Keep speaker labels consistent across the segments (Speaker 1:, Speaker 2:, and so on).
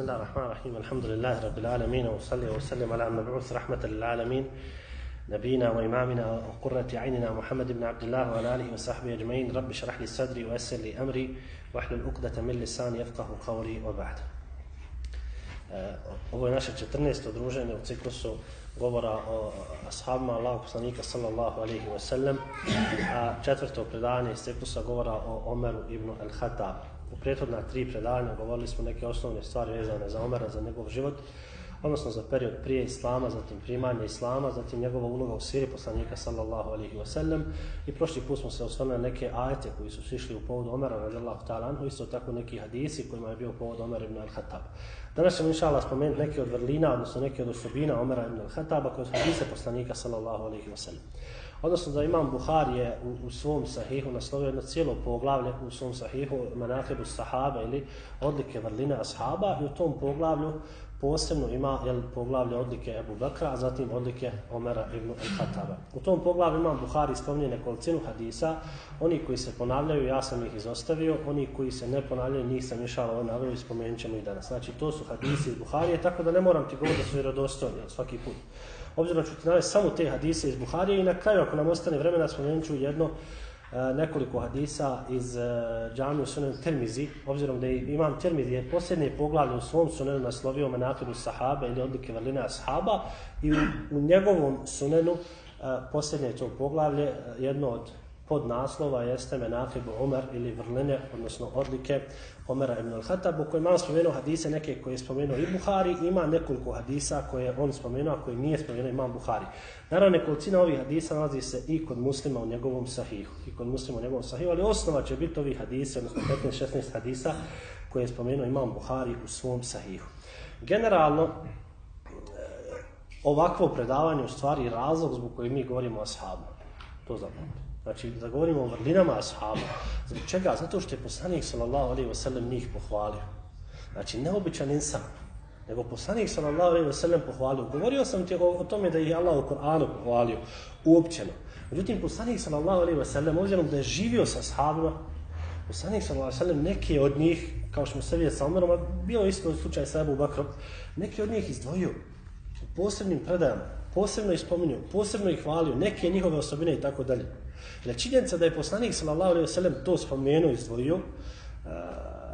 Speaker 1: بسم الله الرحمن الرحيم الحمد لله رب العالمين وصلي وسلم على المبعوث رحمة للعالمين نبينا وإمامنا وقرة عيننا محمد بن عبد الله وعلى آله وصحبه أجمعين رب اشرح لي صدري ويسر لي أمري واحلل عقدة من لساني يفقه قولي وبعد Ovo je naše 14. druženje u ciklusu govora o ashabima Allahu poslanika sallallahu alaihi wa sallam, a četvrto predanje iz ciklusa govora o Omeru ibn al-Hatab. U prethodna tri predavanja govorili smo neke osnovne stvari vezane za Omera, za njegov život, odnosno za period prije Islama, zatim primanje Islama, zatim njegova uloga u siri poslanika sallallahu alihi wasallam i prošli put smo se osvrnuli neke ajete koji su sišli u povodu Omera radijallahu ta'ala anhu, isto tako neki hadisi kojima je bio povod Omer ibn al-Hatab. Danas ćemo inša Allah spomenuti neke od vrlina, odnosno neke od osobina Omera ibn al-Khattaba koje su hadise poslanika sallallahu alihi wasallam. Odnosno da imam Buhari je u, u svom sahihu naslovio jedno cijelo poglavlje u svom sahihu Manakibu sahaba ili odlike vrline ashaba i u tom poglavlju posebno ima jel, poglavlje odlike Ebu Bakra, a zatim odlike Omera ibn al-Hataba. U tom poglavlju imam Buhari spominje nekolicinu hadisa, oni koji se ponavljaju, ja sam ih izostavio, oni koji se ne ponavljaju, njih sam išao ovo navio i spomenut ćemo i danas. Znači, to su hadisi iz Buharije, tako da ne moram ti govoriti da su vjerodostojni svaki put. Obzirom ću ti navesti samo te hadise iz Buharije i na kraju, ako nam ostane vremena, spomenut ću jedno e, nekoliko hadisa iz e, džamiju sunan Termizi, obzirom da imam Termizi je posljednje poglavlje u svom sunenu naslovio Menakidu Sahaba ili odlike vrline Ashaba i u, u njegovom sunenu e, posljednje to poglavlje, jedno od pod naslova jeste Menakibu Umar ili vrline, odnosno odlike Omera ibn al-Hatab, u kojima imam spomenuo hadise neke koje je spomenuo i Buhari, ima nekoliko hadisa koje on spomenuo, a koje nije spomenuo imam Buhari. Naravno, nekolicina ovih hadisa nalazi se i kod muslima u njegovom sahihu, i kod muslima u njegovom sahihu, ali osnova će biti ovih hadisa, odnosno 15-16 hadisa koje je spomenuo imam Buhari u svom sahihu. Generalno, eh, ovakvo predavanje u stvari razlog zbog koji mi govorimo o ashabu. To zapamte. Znači, da govorimo o vrlinama ashaba. Zbog čega? Zato što je poslanik sallallahu alaihi wa sallam njih pohvalio. Znači, neobičan insan. Nego poslanik sallallahu alaihi wa sallam pohvalio. Govorio sam ti o, o tome da je Allah u Koranu pohvalio. Uopćeno. Međutim, poslanik sallallahu alaihi wa sallam, obzirom da je živio sa ashabima, poslanik sallallahu alaihi wa sallam, neke od njih, kao što smo se vidjeli sa Omerom, bio isto slučaj sa Ebu Bakrom, neke od njih izdvojio u posebnim predajama, posebno ih spominio, posebno ih hvalio, neke njihove osobine i tako dalje. Jer činjenica da je poslanik sallallahu alejhi ve sellem to spomenuo izdvojio, e,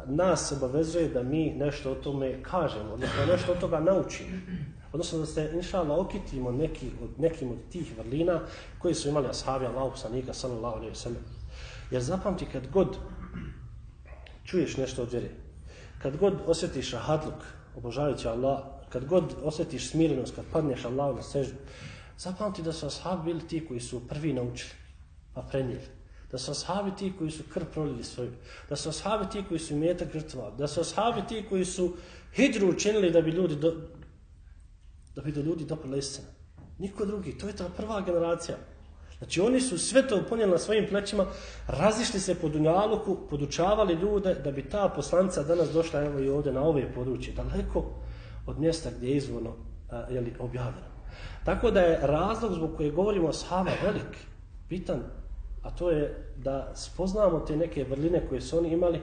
Speaker 1: nas obavezuje da mi nešto o tome kažemo, odnosno nešto od toga naučimo. Odnosno da se inshallah okitimo neki od nekim od tih vrlina koji su imali ashabi Allahu poslanika sallallahu alejhi ve sellem. Jer zapamti kad god čuješ nešto od vjere, kad god osjetiš rahatluk, obožavajući Allah, kad god osjetiš smirenost, kad padneš Allahu na seždu, zapamti da su ashabi bili ti koji su prvi naučili a prenijeli. Da su ashabi ti koji su krv prolili svoju. Da su ashabi ti koji su meta žrtvali. Da su ashabi ti koji su hidru učinili da bi ljudi do, da bi do ljudi doprla istina. Niko drugi. To je ta prva generacija. Znači oni su sve to ponijeli na svojim plećima, razišli se po Dunjaluku, podučavali ljude da bi ta poslanca danas došla evo i ovdje na ove područje, daleko od mjesta gdje je izvorno a, jeli, objavljeno. Tako da je razlog zbog koje govorimo o sahaba velik, bitan, a to je da spoznamo te neke vrline koje su oni imali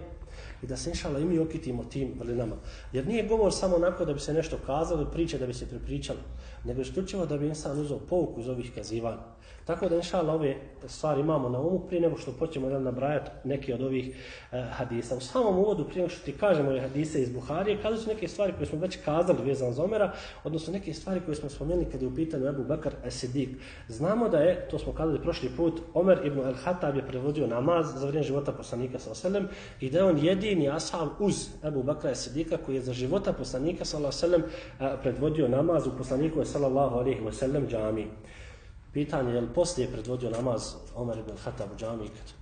Speaker 1: i da se inšala i mi okitimo tim vrlinama. Jer nije govor samo onako da bi se nešto kazalo, priče da bi se prepričalo, nego isključivo da bi insan uzao pouku iz ovih kazivanja. Tako da inša Allah ove stvari imamo na umu prije nego što počnemo da nabrajati neke od ovih e, hadisa. U samom uvodu prije nego što ti kažemo ove hadise iz Buharije, kada su neke stvari koje smo već kazali vezano za Omera, odnosno neke stvari koje smo spomenuli kad je u pitanju Ebu Bekar Esidik. Znamo da je, to smo kazali prošli put, Omer ibn al-Hatab je prevodio namaz za vrijeme života poslanika sa Oselem i da je on jedini ashab uz Ebu Bekra Esidika koji je za života poslanika sa Oselem e, predvodio namaz u poslaniku sallallahu alaihi wa sallam džami. Pitanje je li poslije predvodio namaz Omer ibn Khattab u džami ikad?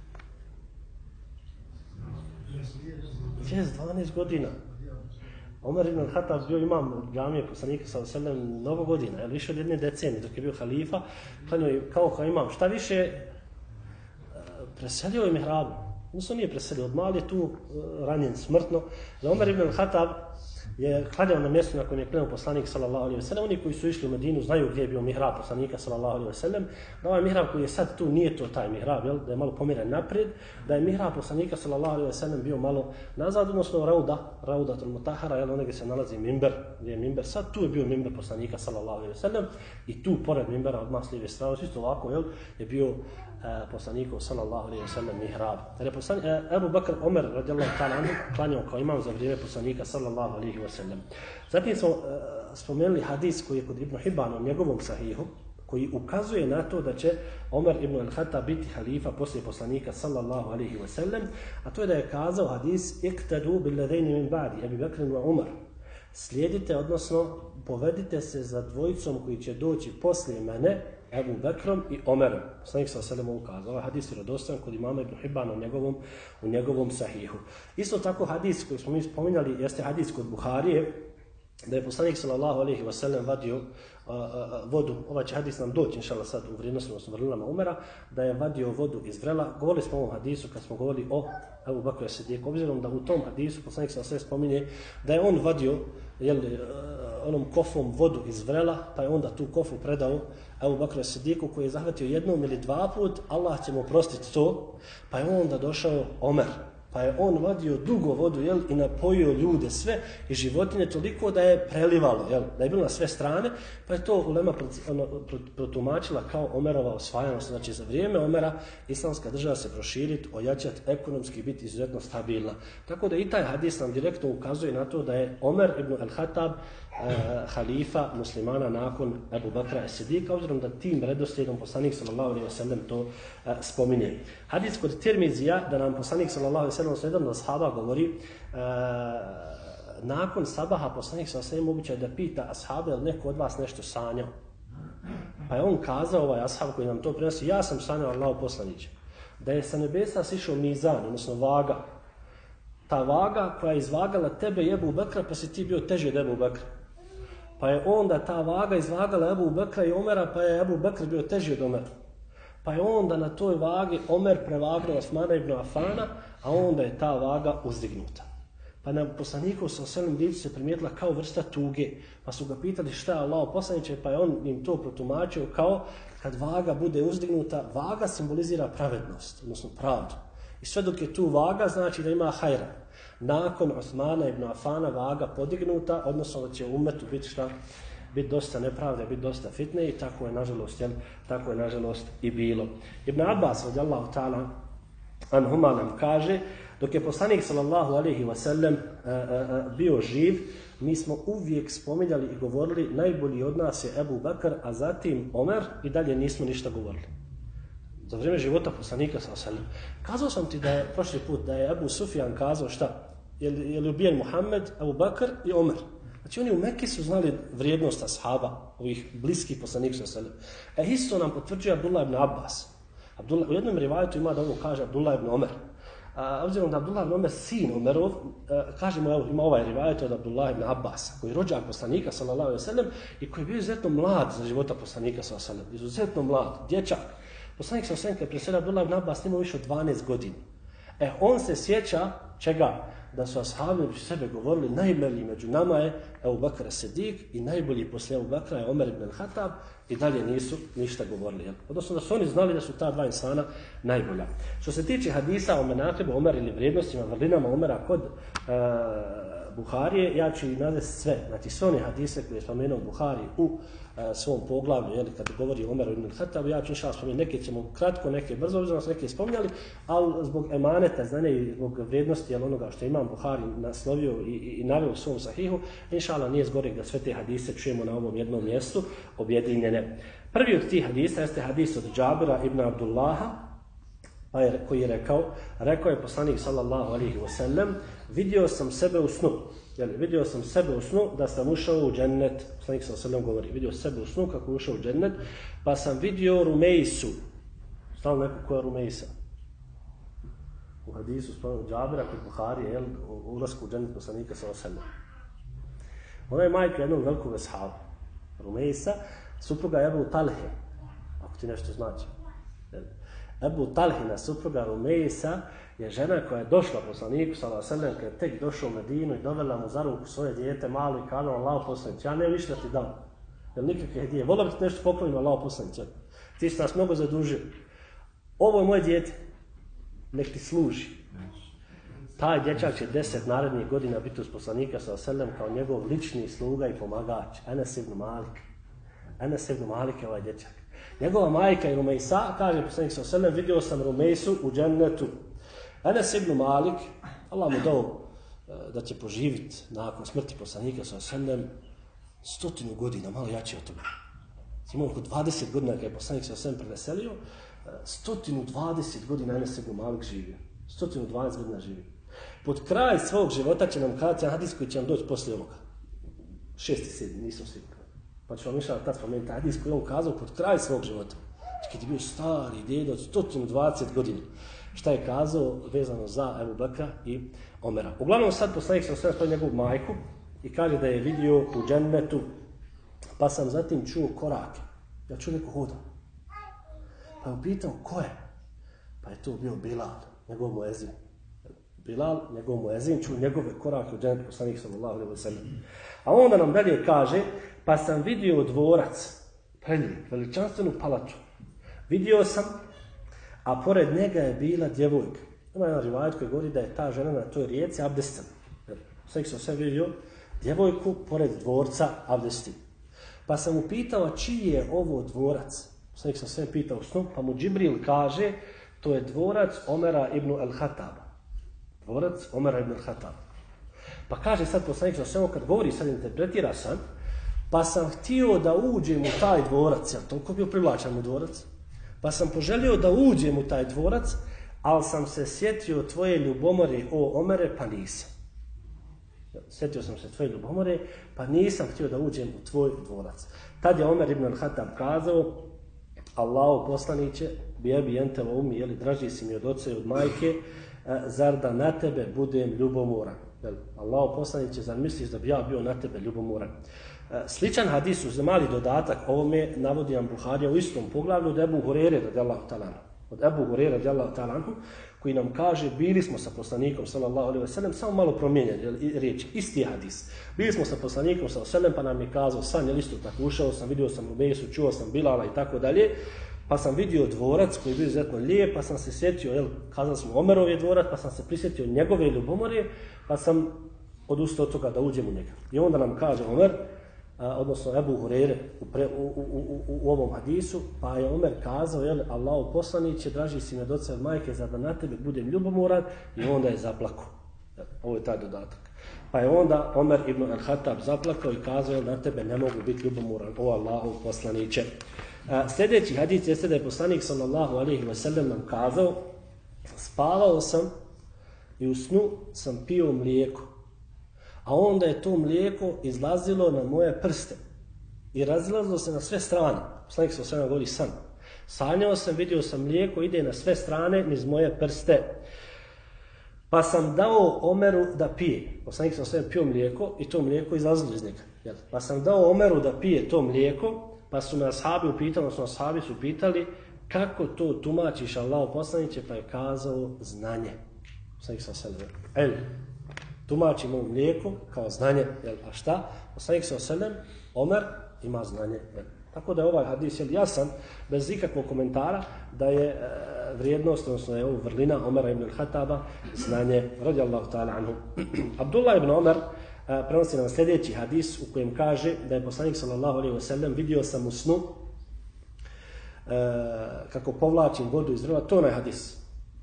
Speaker 1: Jes, 12 godina. Omer ibn Khattab bio imam džamije poslanika sa oselem mnogo godina, je više od jedne decenije dok je bio halifa, klanio je kao kao imam. Šta više, e, preselio je mihrabu. Nisu nije preselio, od mali je tu e, ranjen smrtno. Omer ibn Khattab je klanjao na mjestu na kojem je krenuo poslanik sallallahu alejhi ve sellem. Oni koji su išli u Medinu znaju gdje je bio mihrab poslanika sallallahu alejhi ve sellem. Da ovaj mihrab koji je sad tu nije to taj mihrab, jel? da je malo pomiren naprijed, da je mihrab poslanika sallallahu alejhi ve sellem bio malo nazad, odnosno rauda, rauda tul mutahara, jel onde se nalazi minber, gdje je minber sad tu je bio minber poslanika sallallahu alejhi ve sellem i tu pored minbera odmah s lijeve strane, isto ovako, jel, je bio Eh, poslanikov sallallahu alaihi wasallam mihrab. Jer je poslanik eh, Abu Bakr Omer radijallahu ta'ala anhu klanjao kao imam za vrijeme poslanika sallallahu alaihi wasallam. sellem. Zatim smo uh, spomenuli hadis koji je kod Ibn Hibana u njegovom sahihu koji ukazuje na to da će Omer ibn al-Hatta biti halifa poslije poslanika sallallahu alaihi wasallam, a to je da je kazao hadis iktadu bil ladaini min ba'di Abu Bakr wa Umar. Slijedite, odnosno povedite se za dvojicom koji će doći poslije mene, Ebu Bekrom i Omerom. Poslanik sa selem ukazao. Ovaj hadis je radostojan kod imama Ibn Hibban u njegovom, u njegovom sahihu. Isto tako hadis koji smo mi spominjali jeste hadis kod Buharije, da je poslanik sallallahu alejhi ve sellem vadio a, a, vodu, ovaj će hadis nam doći inshallah sad u vrijednosnom odnosno vrlinama umera, da je vadio vodu iz vrela. Govorili smo o ovom hadisu kad smo govorili o Abu Bakru Siddiq, obzirom da u tom hadisu poslanik sallallahu alejhi ve spominje da je on vadio jel, eh, onom kofom vodu iz vrela, pa je onda tu kofu predao Ebu Bakr Sidiku koji je zahvatio jednom ili dva put, Allah će mu prostiti to, pa je onda došao Omer, pa je on vadio dugo vodu jel, i napojio ljude sve i životinje toliko da je prelivalo, jel, da je bilo na sve strane, pa je to Ulema ono, protumačila kao Omerova osvajanost. Znači za vrijeme Omera islamska država se proširiti, ojačati, ekonomski biti izuzetno stabilna. Tako da i taj hadis nam direktno ukazuje na to da je Omer ibn al-Hatab uh, halifa muslimana nakon Abu Bakra Esedika, obzirom da tim redoslijedom poslanik sallallahu alaihi wa sallam to uh, spominje. Hadis kod Tirmizija, da nam poslanik sallallahu alaihi wa sallam slijedom da sahaba govori, uh, nakon sabaha poslanik sallallahu alaihi wasallam moguće da pita ashabe, ali neko od vas nešto sanjao. Pa je on kazao, ovaj ashab koji nam to prenosi, ja sam sanjao Allahu poslaniće, da je sa nebesa sišao mizan, odnosno vaga, ta vaga koja je izvagala tebe jebu Bekra, pa si ti bio teži od Ebu Bekra. Pa je onda ta vaga izvagala Ebu Bekra i Omera, pa je Ebu Bekr bio teži od Omera. Pa je onda na toj vagi Omer prevagnuo Osmana ibn Afana, a onda je ta vaga uzdignuta. Pa na poslaniku sa oselim djecu se primijetila kao vrsta tuge. Pa su ga pitali šta je Allah poslaniće, pa je on im to protumačio kao kad vaga bude uzdignuta, vaga simbolizira pravednost, odnosno pravdu. I sve dok je tu vaga, znači da ima hajra nakon Osmana ibn Afana vaga podignuta, odnosno da će umetu biti šta biti dosta nepravde, biti dosta fitne i tako je nažalost, jel, tako je nažalost i bilo. Ibn Abbas radijallahu ta'ala anhuma nam kaže, dok je poslanik sallallahu alaihi wa sallam e, e, e, bio živ, mi smo uvijek spominjali i govorili najbolji od nas je Ebu Bakr, a zatim Omer i dalje nismo ništa govorili. Za vrijeme života poslanika sallallahu alaihi wa sallam. Kazao sam ti da je prošli put da je Ebu Sufjan kazao šta? Je li, je li ubijen Muhammed, Abu Bakr i Omer. Znači oni u Mekke su znali vrijednost ashaba, ovih bliskih poslanika sa sallam. E isto nam potvrđuje Abdullah ibn Abbas. Abdullah, u jednom rivajetu ima da ovo kaže Abdullah ibn Omer. A, obzirom da Abdullah ibn Omer sin Omerov, a, kažemo evo, ima ovaj rivajet od Abdullah ibn Abbas, koji je rođak poslanika sallallahu alaihi sallam i koji je bio izuzetno mlad za života poslanika sallallahu alaihi sallam. Izuzetno mlad, dječak. Poslanik sallallahu alaihi sallam, kada je presredio Abdullah ibn Abbas, imao više od 12 godina. E, on se sjeća čega? da su ashabi među sebe govorili najbolji među nama je Ebu Bakra Sedik i najbolji poslije Ebu Bakra je Omer ibn Hatab i dalje nisu ništa govorili. Jel? Odnosno da su oni znali da su ta dva insana najbolja. Što se tiče hadisa o menatribu Omer ili vrijednostima, vrlinama Omera kod e, Buharije, ja ću i navesti sve. Znači sve one hadise koje je spomenuo Buhari u a, svom poglavlju, jel, kad govori Omer ibn Khattabu, ja ću inšala spomenuti, neke ćemo kratko, neke brzo, obzirom nas neke spominjali, ali zbog emaneta, znanja i zbog vrijednosti, jel, onoga što imam Buhari naslovio i, i, i navio u svom sahihu, inšala nije zgorek da sve te hadise čujemo na ovom jednom mjestu, objedinjene. Prvi od tih hadisa jeste hadis od Džabira ibn Abdullaha, pa je, koji je rekao, rekao je poslanik sallallahu alihi wasallam, vidio sam sebe u snu, Jel, vidio sam sebe u snu da sam ušao u džennet, poslanik sa sallam govori, vidio sebe u snu kako ušao u džennet, pa sam vidio Rumejsu. Stalo neko koja je Rumejsa? U hadisu spomenu Džabira kod Buhari, jel, u ulazku u džennet poslanika sa sallam. Ona je majka jednog velikog ashaba. Rumejsa, supruga je Ebu Talhe, ako ti nešto znači. Ebu Talhina, supruga Rumejsa, je žena koja je došla poslaniku, sala selem, kada je tek došao u Medinu i dovela mu za ruku svoje dijete malo i kada Allah poslanić, ja ne više da ti dam. Jer nikakve hedije. Volio bi ti nešto pokloniti Allah poslanić. Ti si nas mnogo zadužio. Ovo je moje dijete. Nek ti služi. Taj dječak će deset narednih godina biti uz poslanika sa selem kao njegov lični sluga i pomagač. Enes ibn Malik. Enes ibn Malik je ovaj dječak. Njegova majka i Rumejsa, kaže poslanik sa osrme, vidio sam Rumejsu u džennetu. Enes ibn Malik, Allah mu dao e, da će poživiti nakon smrti poslanika sa osrme stotinu godina, malo jače od toga. Imao oko 20 godina kada je poslanik sa osrme preveselio, 120 godina Enes ibn Malik živio. 120 godina živio. Pod kraj svog života će nam kazati hadis koji će nam doći poslije ovoga. Šesti, sedmi, nisam svi. Pa ću vam mišljati tad spomenuti hadis koji on kazao pod kraj svog života. Kad je bio stari djede od 120 godina. Šta je kazao vezano za Ebu Bekra i Omera. Uglavnom sad poslanik sam sve njegovu majku i kaže da je vidio u džennetu pa sam zatim čuo korake. Ja čuo neko hoda. Pa je upitao ko je? Pa je to bio Bilal, njegov muezin. Bilal, njegov muezin, čuo njegove korake u dženetu poslanih sallallahu alaihi wa sallam. A onda nam dalje kaže, pa sam vidio dvorac, prelijep, veličanstvenu palaču. Vidio sam, a pored njega je bila djevojka. Ima jedan rivajt koji govori da je ta žena na toj rijeci abdestan. Sve sam sve vidio, djevojku pored dvorca abdesti. Pa sam upitao čiji je ovo dvorac. Sve sam sve pitao snu, pa mu Džibril kaže, to je dvorac Omera ibn al-Hataba. Dvorac Omera ibn al-Hataba. Pa kaže sad poslanik sa svema kad govori, sad interpretira sam, pa sam htio da uđem u taj dvorac, jer toliko bio privlačan u dvorac, pa sam poželio da uđem u taj dvorac, ali sam se sjetio tvoje ljubomore o Omere, pa nisam. Sjetio sam se tvoje ljubomore, pa nisam htio da uđem u tvoj dvorac. Tad je Omer ibn al-Hatab kazao, Allahu poslaniće, bi ebi enteva umi, jeli, draži si mi od oca i od majke, E, zar da na tebe budem ljubomoran. Jel, Allah poslaniće, zar misliš da bi ja bio na tebe ljubomoran? E, sličan hadis uz mali dodatak ovome navodi nam Buharija u istom poglavlju od Ebu Hurere radijallahu talanu. Od Ebu Hurere radijallahu ta'ala koji nam kaže bili smo sa poslanikom sallallahu alejhi ve sellem samo malo promijenjen riječi isti hadis bili smo sa poslanikom sallallahu alejhi ve sellem pa nam je kazao san je isto tako ušao sam vidio sam Rubesu čuo sam Bilala i tako dalje pa sam vidio dvorac koji je bio izuzetno lijep, pa sam se sjetio, jel, kazali smo Omerov je dvorac, pa sam se prisjetio njegove ljubomore, pa sam odustao od toga da uđem u njega. I onda nam kaže Omer, a, odnosno Ebu Hurere u, pre, u, u, u, u, u ovom hadisu, pa je Omer kazao, jel, Allaho poslaniće, draži si me doce od majke, za da na tebe budem ljubomoran, i onda je zaplako. Ovo je taj dodatak. Pa je onda Omer ibn al-Hatab zaplakao i kazao, jel, na tebe ne mogu biti ljubomoran, o Allahu poslaniće. A, sljedeći hadis jeste da je poslanik sallallahu alaihi wa sallam nam kazao spavao sam i u snu sam pio mlijeko. A onda je to mlijeko izlazilo na moje prste i razilazilo se na sve strane. Poslanik sallallahu alaihi govori san. Sanjao sam, vidio sam mlijeko, ide na sve strane niz moje prste. Pa sam dao Omeru da pije. Poslanik sam sve pio mlijeko i to mlijeko izlazilo iz njega. Pa sam dao Omeru da pije to mlijeko Pa su me ashabi upitali, odnosno ashabi su pitali kako to tumačiš Allah poslaniće, pa je kazao znanje. Poslanik sa selem. El, tumačimo u mlijeku kao znanje. Jel, a šta? Poslanik sa selem, Omer ima znanje. Jel. Tako da je ovaj hadis jel, jasan, bez ikakvog komentara, da je e, vrijednost, odnosno je ovo vrlina Omera ibn al-Hataba, znanje, radijallahu ta'ala anhu. Abdullah ibn Omer, prenosi nam sljedeći hadis u kojem kaže da je poslanik sallallahu alejhi ve sellem vidio sam u snu e, kako povlačim vodu iz drva, to je hadis.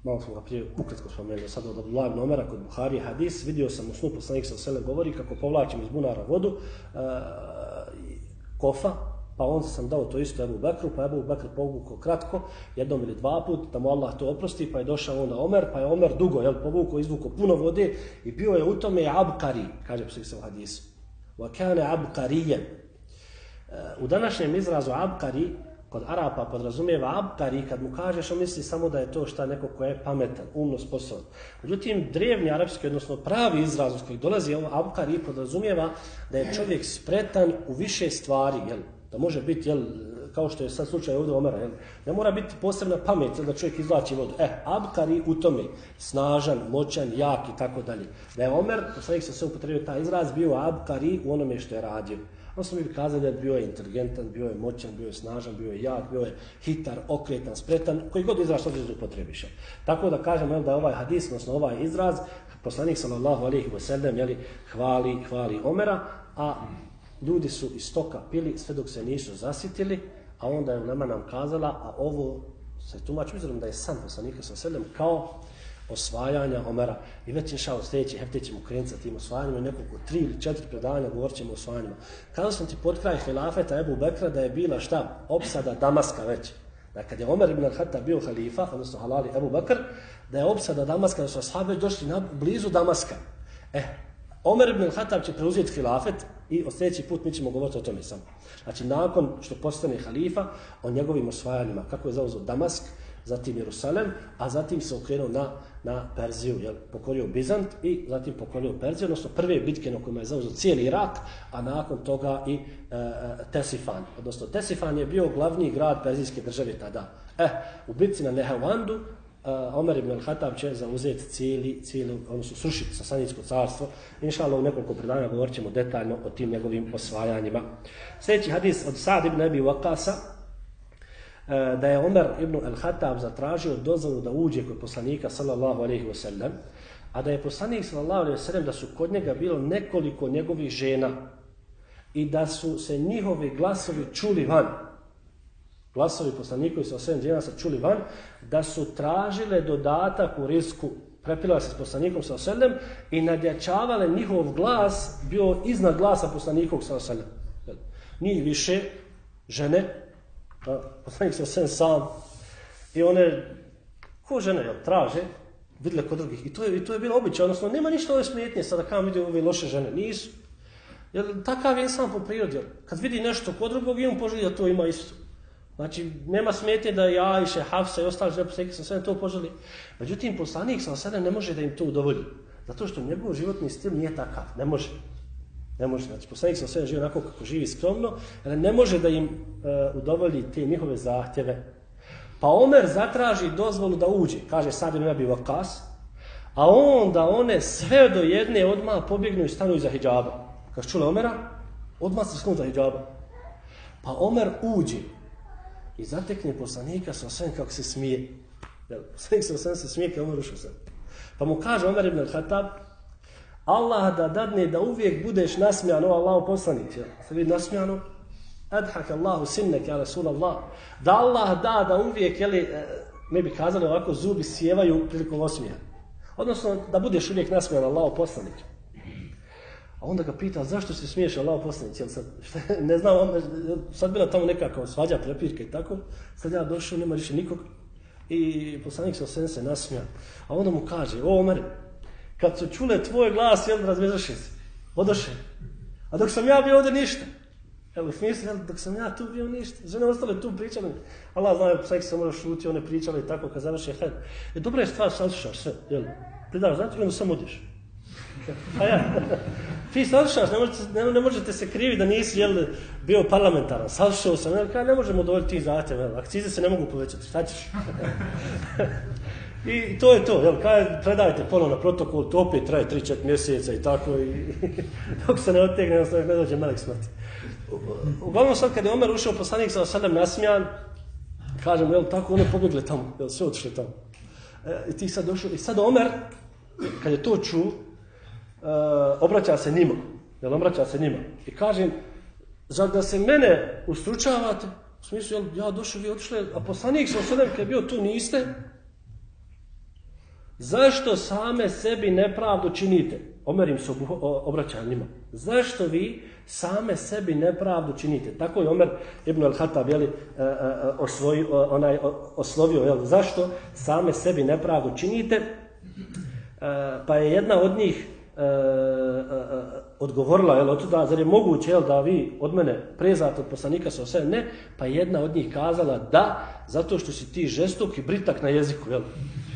Speaker 1: Malo smo ga prije ukratko spomenuli, sad od Abdullah ibn Omera kod Buhari hadis, vidio sam u snu, poslanik sallallahu alejhi ve govori kako povlačim iz bunara vodu, e, kofa, Pa on sam dao to isto Ebu Bekru, pa Ebu Bekr povukao kratko, jednom ili dva put, da mu Allah to oprosti, pa je došao onda Omer, pa je Omer dugo, jel, povukao, izvukao puno vode i bio je u tome abkari, kaže psih se u hadisu. Wa kane abkarijen. E, u današnjem izrazu abkari, kod Arapa podrazumijeva abkari, kad mu kažeš, on misli samo da je to šta neko ko je pametan, umno sposoban. Međutim, drevni arapski, odnosno pravi izraz od kojeg dolazi ovo abkari, podrazumijeva da je čovjek spretan u više stvari, jel, da može biti jel, kao što je sad slučaj ovdje Omera, jel? ne mora biti posebna pamet da čovjek izlači vodu. E, Abkari u tome, snažan, moćan, jak i tako dalje. Da je Omer, poslanik se sve upotrebio taj izraz, bio Abkari u onome što je radio. On smo mi bi kazali da bio je inteligentan, bio je moćan, bio je snažan, bio je jak, bio je hitar, okretan, spretan, koji god izraz što se upotrebiše. Tako da kažemo da ovaj hadis, odnosno ovaj izraz, poslanik sallallahu alejhi ve sellem je hvali hvali Omera, a ljudi su iz stoka pili sve dok se nisu zasitili, a onda je Ulema nam kazala, a ovo se tumači uzrom da je san poslanika sa alejhi kao osvajanja Omera. I već inša u sljedeći hefte ćemo krenuti sa tim osvajanjima, nekoliko tri ili četiri predavanja govorit ćemo o osvajanjima. Kada sam ti pod kraj hilafeta Ebu Bekra da je bila šta? Opsada Damaska već. Da kad je Omer ibn al-Hatta bio halifa, odnosno halali Ebu Bekr, da je opsada Damaska, da su ashabi došli na, blizu Damaska. Eh, Omer ibn al-Hatta će preuzeti hilafet i o sljedeći put mi ćemo govoriti o tome samo. Znači, nakon što postane halifa, o njegovim osvajanjima, kako je zauzeo Damask, zatim Jerusalem, a zatim se okrenuo na, na Perziju, jel, pokorio Bizant i zatim pokorio Perziju, odnosno prve bitke na kojima je zauzeo cijeli Irak, a nakon toga i e, e Tesifan. Odnosno, Tesifan je bio glavni grad Perzijske države tada. E, u bitci na Nehavandu, uh, Omer ibn al-Hatab će zauzeti cijeli, cijeli, odnosno srušiti Sasanijsko carstvo. Inša Allah, u nekoliko predanja govorit ćemo detaljno o tim njegovim osvajanjima. Sljedeći hadis od Sad ibn Abi Waqasa, eh, da je Omer ibn al-Hatab zatražio dozvolu da uđe kod poslanika sallallahu alaihi wa sallam, a da je poslanik sallallahu alaihi wa sallam da su kod njega bilo nekoliko njegovih žena i da su se njihovi glasovi čuli van. Glasovi poslanikovi sa osvijem žena se čuli van, da su tražile dodatak u risku prepila se s poslanikom sa osvijem i nadjačavale njihov glas bio iznad glasa poslanikovog sa osvijem. Nije više žene, a, poslanik sa osvijem sam i one, ko žene, jel, traže, vidle kod drugih. I to je, i to je bilo običaj, odnosno nema ništa ove smetnje sada kao vidi ove loše žene, nisu. Jer takav je sam po prirodi, kad vidi nešto kod drugog i on poželi da to ima isto. Znači, nema smetnje da ja, Iše, Hafsa i ostali žene, poslanik sam sve to poželi. Međutim, poslanik sam sada ne može da im to udovolji. Zato što njegov životni stil nije takav, ne može. Ne može, znači poslanik sa sve živi onako kako živi skromno, ali ne može da im e, udovolji te njihove zahtjeve. Pa Omer zatraži dozvolu da uđe, kaže sad im nebi vakas, a onda one sve do jedne odma pobjegnu i stanu iza hijjaba. Kad čule Omera, odmah se skonu za hijjaba. Pa Omer uđe i zatekne poslanika sa sve kako se smije. Poslanik sa sve se smije kao Omer sam. Pa mu kaže Omer ibn al-Hatab, Allah da dadne da uvijek budeš nasmijan, o Allahu poslanik, jel? se vidi nasmijano, adhak Allahu sinnek, ja Rasul Allah, da Allah da da uvijek, jeli, e, mi bi kazali ovako, zubi sjevaju prilikom osmija. Odnosno, da budeš uvijek nasmijan, Allahu poslanik. A onda ga pita, zašto se smiješ Allah poslanik, jel sad, šta, ne znam, on, sad bila tamo nekako svađa, prepirka i tako, sad ja došao, nema više nikog, i poslanik se osvijem se nasmija. A onda mu kaže, o Omer, kad su čule tvoj glas, jel, razvezaše se. Odoše. A dok sam ja bio ovdje ništa. Evo, smisli, jel, dok sam ja tu bio ništa. Žene ostale tu pričale. Allah zna, poslanik se mora šuti, one pričale i tako, kad završe hajde. E, dobra je stvar, saslušaš sve, jel? Pridaš, znači, onda samo odiš. A ja, ti saslušaš, ne možete, ne, ne možete se krivi da nisi, jel, bio parlamentaran. Saslušao sam, jel, kada ne možemo dovoljiti ti zahtjeva, akcize se ne mogu povećati, šta ćeš? I to je to, jel, kaj predajte ponovno na protokol, to opet traje 3-4 mjeseca i tako, i dok se ne otegne, jednostavno ne dođe melek smrti. Uglavnom sad kad je Omer ušao poslanik sa sedem nasmijan, kažem, jel, tako, one pobjegle tamo, jel, sve otišli tamo. E, I ti sad došao, i sad Omer, kad je to čuo, Eh, obraća se njima, jel, obraća se njima. I kažem, zar da se mene ustručavate, u smislu, jel, ja došao, vi otišli, a poslanik sa osredem kad je bio tu, niste, Zašto same sebi nepravdu činite? Omerim se obraća njima. Zašto vi same sebi nepravdu činite? Tako je Omer ibn al-Hatab jeli, eh, eh, osvoji, onaj, oslovio. Jeli, zašto same sebi nepravdu činite? Pa je jedna od njih E, e, e odgovorila, jel, od da, zar je moguće jel, da vi od mene prezate od poslanika sa osvijem? Ne, pa jedna od njih kazala da, zato što si ti žestok i britak na jeziku. Jel.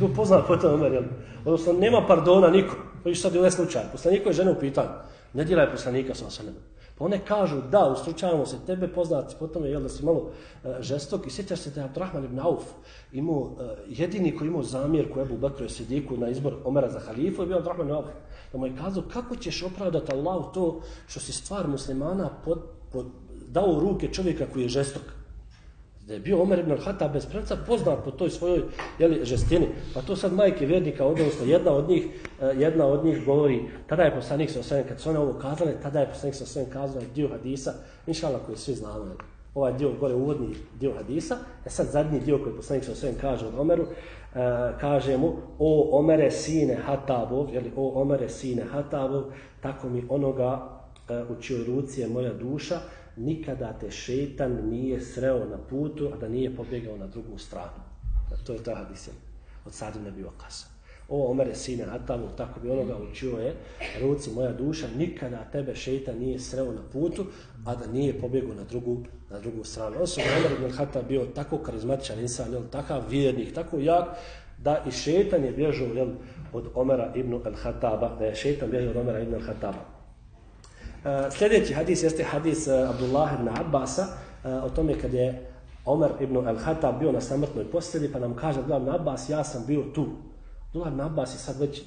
Speaker 1: Jo, pozna po tom Omer, jel? Odnosno, nema pardona niko. To je sad i ovaj slučaj. Poslaniko je žena u pitanju. Ne djela je poslanika sa osvijem. Pa one kažu, da, ustručavamo se tebe, poznati po tome, jel da si malo e, žestok i sjećaš se da je Abdurrahman ibn Auf imao, e, jedini koji imao zamjer koji Ebu Bekru Sidiku na izbor Omera za halifu je bio Abdurrahman ibn Auf. Da mu je kazao, kako ćeš opravdati Allah to što si stvar muslimana pod, pod, dao u ruke čovjeka koji je žestok da je bio Omer ibn al-Hata bez preca poznat po toj svojoj jeli, žestini. Pa to sad majke vjernika, odnosno jedna od njih, eh, jedna od njih govori, tada je poslanik sa osvijem, kad su one ovo kazale, tada je poslanik sa osvijem kazao dio hadisa, inšala koji svi znamo, jeli. ovaj dio gore uvodni dio hadisa, je sad zadnji dio koji poslanik sa osvijem kaže od Omeru, Eh, kaže mu, o Omere sine Hatabov, jeli, o Omere sine Hatabov, tako mi onoga uh, u čijoj ruci je moja duša, nikada te šetan nije sreo na putu, a da nije pobjegao na drugu stranu. To je ta hadis od Sadu ne bio. O, Omere, sine, Atavu, tako bi onoga učio je, ruci moja duša, nikada tebe šeita nije sreo na putu, a da nije pobjegao na drugu, na drugu stranu. Osim Omer ibn Hata bio tako karizmatičan insan, jel, takav vjernik, tako jak, da i šetan je bježao jel, od Omera ibn al-Hataba, da je šetan bježao od Omera ibn al-Hataba. Eh, sljedeći hadis jeste hadis uh, Abdullah ibn Abbasa uh, o tome kad je Omer ibn al-Hatab bio na samrtnoj postelji pa nam kaže Abdullah ibn Abbas ja sam bio tu. Abdullah ibn Abbas je sad već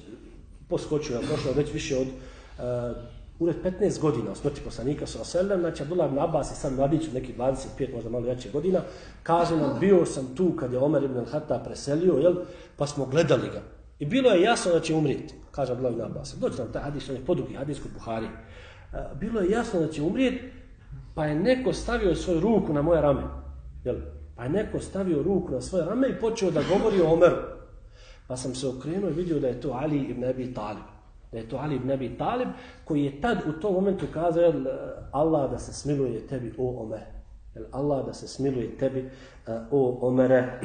Speaker 1: poskočio, je prošlo već više od uh, ured 15 godina od smrti poslanika sa Oselem, znači Abdullah ibn Abbas je sad mladić od nekih 25, možda malo veće godina, kaže nam bio sam tu kad je Omer ibn Hatta preselio, jel, pa smo gledali ga. I bilo je jasno da će umrijeti, kaže Abdullah ibn Abbas. Doći nam taj hadis, on je podugi hadis kod Buhari eh, bilo je jasno da će umrijeti, pa je neko stavio svoju ruku na moje rame. Jel? Pa je neko stavio ruku na svoje rame i počeo da govori o Omeru. Pa sam se okrenuo i vidio da je to Ali ibn Abi Talib. Da je to Ali ibn Abi Talib koji je tad u tom momentu kazao jel, eh, Allah da se smiluje tebi o Omer. Jel, Allah da se smiluje tebi eh, o Omere.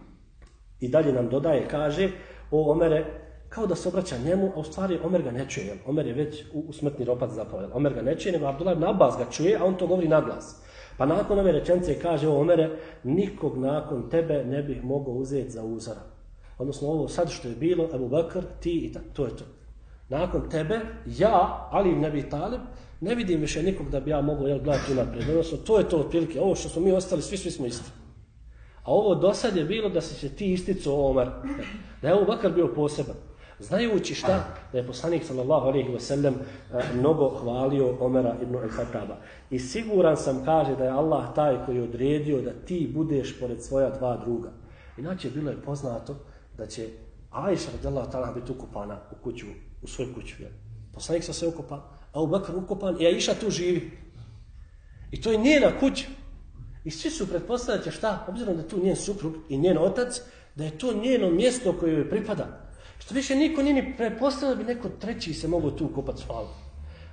Speaker 1: I dalje nam dodaje, kaže, o Omere, kao da se obraća njemu, a u stvari Omer ga ne čuje. Jel? Omer je već u, u smrtni ropac zapao. Jel? Omer ga ne čuje, nego Abdullah ibn Abbas ga čuje, a on to govori na glas. Pa nakon ove rečence kaže o Omere, nikog nakon tebe ne bih mogao uzeti za uzora. Odnosno ovo sad što je bilo, Abu Bakr, ti i ta, to je to. Nakon tebe, ja, Ali ibn Abi Talib, ne vidim više nikog da bi ja mogao jel, gledati unaprijed. Odnosno, to je to otprilike. Ovo što smo mi ostali, svi, svi smo isti. A ovo do sad je bilo da se se ti isticu o Omer. Da je Abu Bakr bio poseban. Znajući šta da je poslanik sallallahu alejhi ve sellem mnogo hvalio Omera ibn al-Khattaba. I siguran sam kaže da je Allah taj koji je odredio da ti budeš pored svoja dva druga. Inače bilo je poznato da će Aisha radijallahu ta'ala biti ukopana u kuću, u svoju kuću. Je. Poslanik sa se ukopan, a Bakr ukopan i Aisha tu živi. I to je njena kuća. I svi su pretpostavljati šta, obzirom da tu njen suprug i njen otac, da je to njeno mjesto koje joj pripada. Što više niko nije ni prepostavio da bi neko treći se mogao tu kopati s hvalom.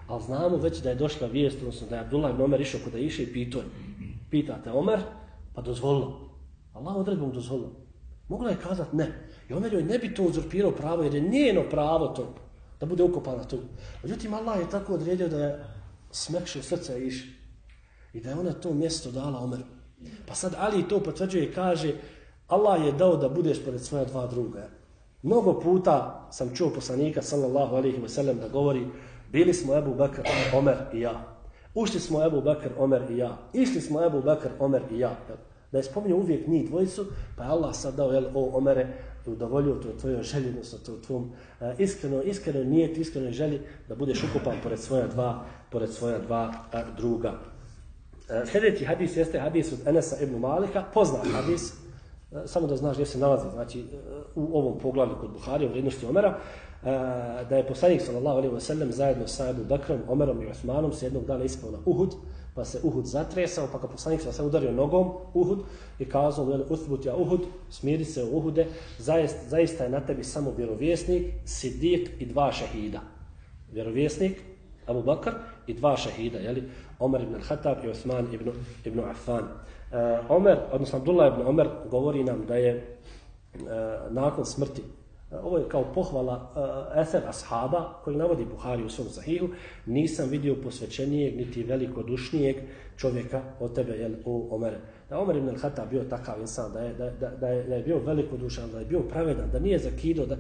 Speaker 1: Ali znamo već da je došla vijest, odnosno da je Abdullah ibn Omer išao kod iše i pitao je. Pitate Omer, pa dozvolilo. Allah odredbom dozvolilo. Mogla je kazati ne. I Omer joj ne bi to uzurpirao pravo, jer je njeno pravo to, da bude ukopana tu. Međutim, Allah je tako odredio da je smekšio srce i. I da je ona to mjesto dala Omer. Pa sad Ali to potvrđuje i kaže, Allah je dao da budeš pored svoja dva druga. Mnogo puta sam čuo poslanika sallallahu alaihi ve sellem da govori bili smo Ebu Bekr, Omer i ja. Ušli smo Ebu Bekr, Omer i ja. Išli smo Ebu Bekr, Omer i ja. Da je spominio uvijek njih dvojicu, pa je Allah sad dao, jel, o Omere, udovoljio to tvojoj želji, odnosno to tvom e, iskreno, iskreno nije ti iskreno želji da budeš ukupan pored svoja dva, pored svoja dva e, druga. Uh, sljedeći hadis jeste hadis od Enesa ibn Malika, poznat hadis, samo da znaš gdje se nalazi, znači u ovom poglavlju kod Buhari u vrijednosti Omera, da je poslanik sallallahu alejhi ve sellem zajedno sa Abu Bakrom, Omerom i Osmanom se jednog dana ispao na Uhud, pa se Uhud zatresao, pa kao poslanik se udario nogom Uhud i kazao mu, uthbut ja Uhud, smiri se u Uhude, zaista, zaista je na tebi samo vjerovjesnik, sidik i dva šehida. Vjerovjesnik, Abu Bakr i dva šehida, jeli? Omer ibn al-Hatab i Osman ibn, ibn Affan. Uh, Omer, odnosno Abdullah ibn Omer, govori nam da je uh, nakon smrti, ovo je kao pohvala eh, uh, eser ashaba, koji navodi Buhari u svom sahihu, nisam vidio posvećenijeg, niti velikodušnijeg čovjeka od tebe, jel, u Omere. Da Omer ibn al-Hata bio takav insan, da je, da, da, da, je, da je bio velikodušan, da je bio pravedan, da nije zakido, da,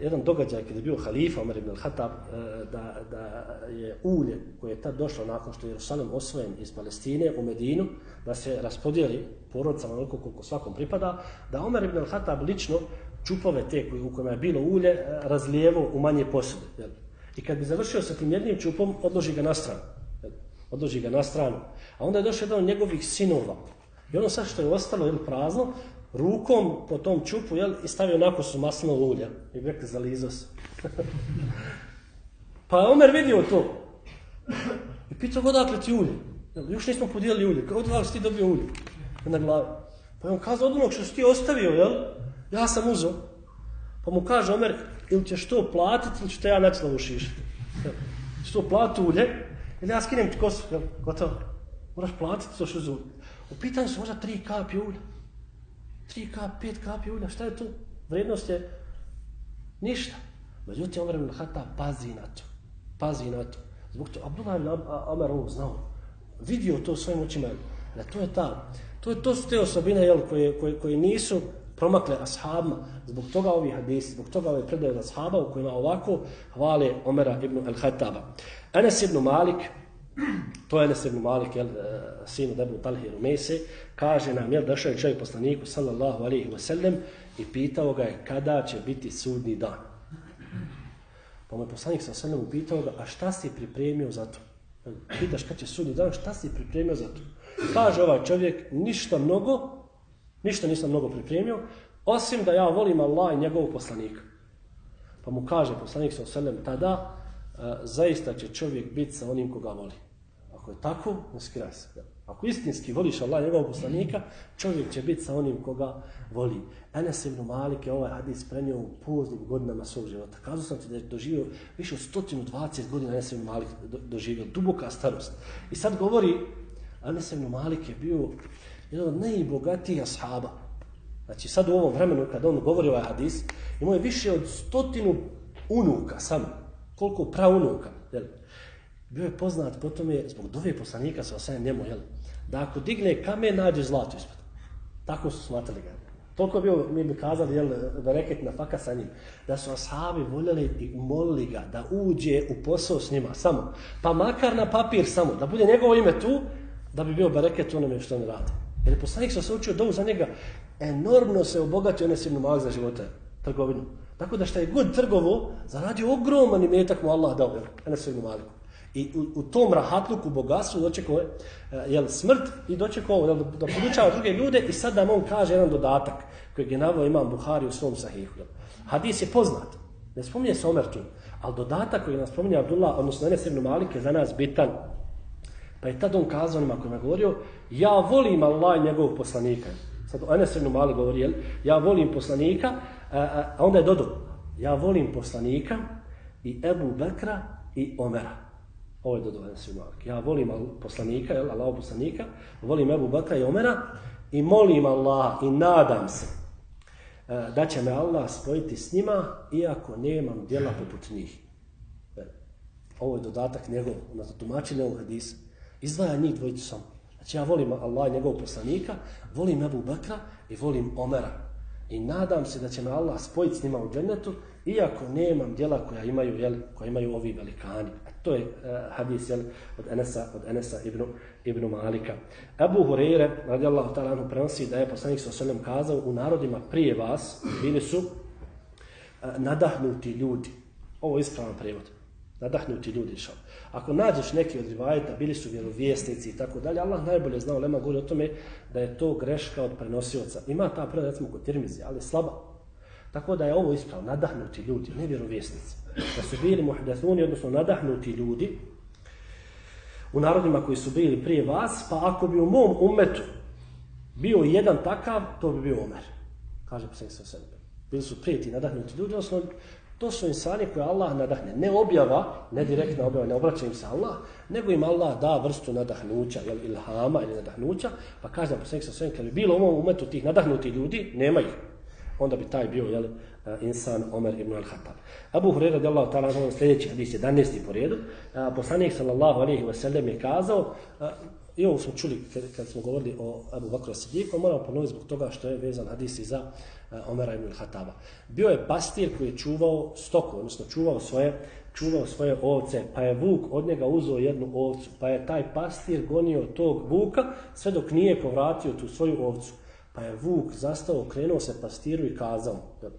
Speaker 1: jedan događaj kada je bio halifa Omer ibn al-Hatab, eh, da, da je ulje koje je tad došlo nakon što je Jerusalim osvojen iz Palestine u Medinu, da se raspodijeli porodcama onoliko koliko svakom pripada, da Omer ibn al-Hatab lično čupove te koje, u kojima je bilo ulje e, razlijevo u manje posude. Jel? I kad bi završio sa tim jednim čupom, odloži ga na stranu. Jel? Odloži ga na stranu. A onda je došao jedan od njegovih sinova. I ono sad što je ostalo jel, prazno, rukom po tom čupu jel, i stavio onako su masno ulje. I rekli, zalizo se. pa je Omer vidio to. I pitao ga odakle ti ulje. Jel, još nismo podijelili ulje. Odakle si ti dobio ulje na glavi? Pa je on kazao od onog što si ti ostavio, jel? Ja sam uzo. Pa mu kaže Omer, ili ćeš to platiti ili ću te ja neći da ušišati. Ćeš to platiti ulje ili ja skinem ti kosu, jel? Gotovo. Moraš platiti to što uzao. U pitanju su možda tri kapi ulja. Tri kapi, pet kapi ulja, šta je to? Vrednost je ništa. Međutim, Omer ibn Hata pazi na to. Pazi na to. Zbog to, Abdullah ibn Omer ovo znao. Vidio to svojim očima. Da to je ta, to, je, to su te osobine jel, koje, koje, koje nisu promakle ashabima, zbog toga ovi hadisi, zbog toga ove predaje od ashaba u kojima ovako hvale Omera ibn al-Hataba. Enes ibn Malik, to je Enes ibn Malik, jel, e, sinu Debu Talhi Rumese, kaže nam, jel, došao je čovjek poslaniku, sallallahu alaihi wa sallam, i pitao ga je kada će biti sudni dan. Pa moj poslanik sa sallam upitao ga, a šta si pripremio za to? Pitaš kad će sudni dan, šta si pripremio za to? Kaže ovaj čovjek, ništa mnogo, Ništa nisam mnogo pripremio, osim da ja volim Allah i njegovog poslanika. Pa mu kaže poslanik sa oselem, tada e, zaista će čovjek biti sa onim koga voli. Ako je tako, ne skiraj se. Ako istinski voliš Allah i njegovog poslanika, čovjek će biti sa onim koga voli. Enes ibn Malik je ovaj hadis prenio u poznim godinama svog života. Kazao sam ti da je doživio više od 120 godina Enes ibn Malik doživio, duboka starost. I sad govori, Enes ibn Malik je bio jedan od najbogatijih ashaba. Znači sad u ovom vremenu kad on govori ovaj hadis, imao je više od stotinu unuka samo. Koliko praunuka. Jel? Bio je poznat potom je zbog dove poslanika sa osajem njemu, jel? da ako digne kamen, nađe zlato ispod. Tako su smatrali ga. Toliko je bio, mi bi kazali, jel, bereket na faka sa njim, da su ashabi voljeli i molili ga da uđe u posao s njima, samo. Pa makar na papir samo, da bude njegovo ime tu, da bi bio bereket onome što on radi. Jer je poslanik sa se učio dovu za njega, enormno se obogatio one sivnu mali za života, trgovinu. Tako da šta je god trgovo, zaradio ogroman imetak mu Allah dao, ene sivnu maliku. I u, u tom rahatluku bogatstvu dočekao je eh, jel, smrt i dočekao jel, da podučava druge ljude i sad da on kaže jedan dodatak koji je navio imam Buhari u svom sahihu. Jel. Hadis je poznat, ne spominje se Omer tu, ali dodatak koji nam spominje Abdullah, odnosno Enes ibn malik je za nas bitan. Pa je tad on kazao onima kojima govorio, ja volim Allah i njegovog poslanika. Sad Enes ibn Malik govori, jel, ja volim poslanika, a, a, a onda je dodao, ja volim poslanika i Ebu Bekra i Omera. Ovo je dodao Enes ibn Malik. Ja volim poslanika, jel, Allah poslanika, volim Ebu Bekra i Omera i molim Allah i nadam se e, da će me Allah spojiti s njima, iako nemam djela poput njih. E, ovo je dodatak njegov, na tumačenje ovog hadisa. Izdvaja njih dvojicu samo. Znači ja volim Allah i njegovog poslanika, volim Ebu Bekra i volim Omera. I nadam se da će me Allah spojiti s njima u džennetu, iako nemam djela koja imaju, jel, koja imaju ovi velikani. A to je uh, hadis jel, od Enesa, od Enesa ibn, ibn Malika. Ebu Hureyre, radijallahu ta'ala prenosi da je poslanik sa osallam kazao u narodima prije vas bili su uh, nadahnuti ljudi. Ovo je ispravan prevod. Nadahnuti ljudi šal. Ako nađeš neki od rivajeta, bili su vjerovjesnici i tako dalje, Allah najbolje znao, Lema govori o tome da je to greška od prenosioca. Ima ta predaja, recimo, kod Tirmizi, ali slaba. Tako da je ovo ispravo, nadahnuti ljudi, ne vjerovjesnici. Da su bili muhdathuni, odnosno nadahnuti ljudi u narodima koji su bili prije vas, pa ako bi u mom umetu bio jedan takav, to bi bio Omer. Kaže posljednik sa sebe. Bili su prije ti nadahnuti ljudi, odnosno To su insani koje Allah nadahne. Ne objava, ne direktna objava, ne obraća im se Allah, nego im Allah da vrstu nadahnuća, jel, ilhama ili nadahnuća, pa kaže nam posljednik sa svojim, kada bi bilo u ovom umetu tih nadahnutih ljudi, nema ih. Onda bi taj bio, jel, eh, insan Omer ibn al-Hattab. Abu Hurajra radijallahu ta'ala, sljedeći hadis 11. po redu, eh, poslanik sallallahu alaihi wa sallam je kazao, eh, I ovo smo čuli kad, kad smo govorili o Abu Bakru Sidiku, moramo ponoviti zbog toga što je vezan hadis i za uh, Omera ibn Hataba. Bio je pastir koji je čuvao stoku, odnosno čuvao svoje, čuvao svoje ovce, pa je Vuk od njega uzeo jednu ovcu, pa je taj pastir gonio tog Vuka sve dok nije povratio tu svoju ovcu. Pa je Vuk zastao, krenuo se pastiru i kazao,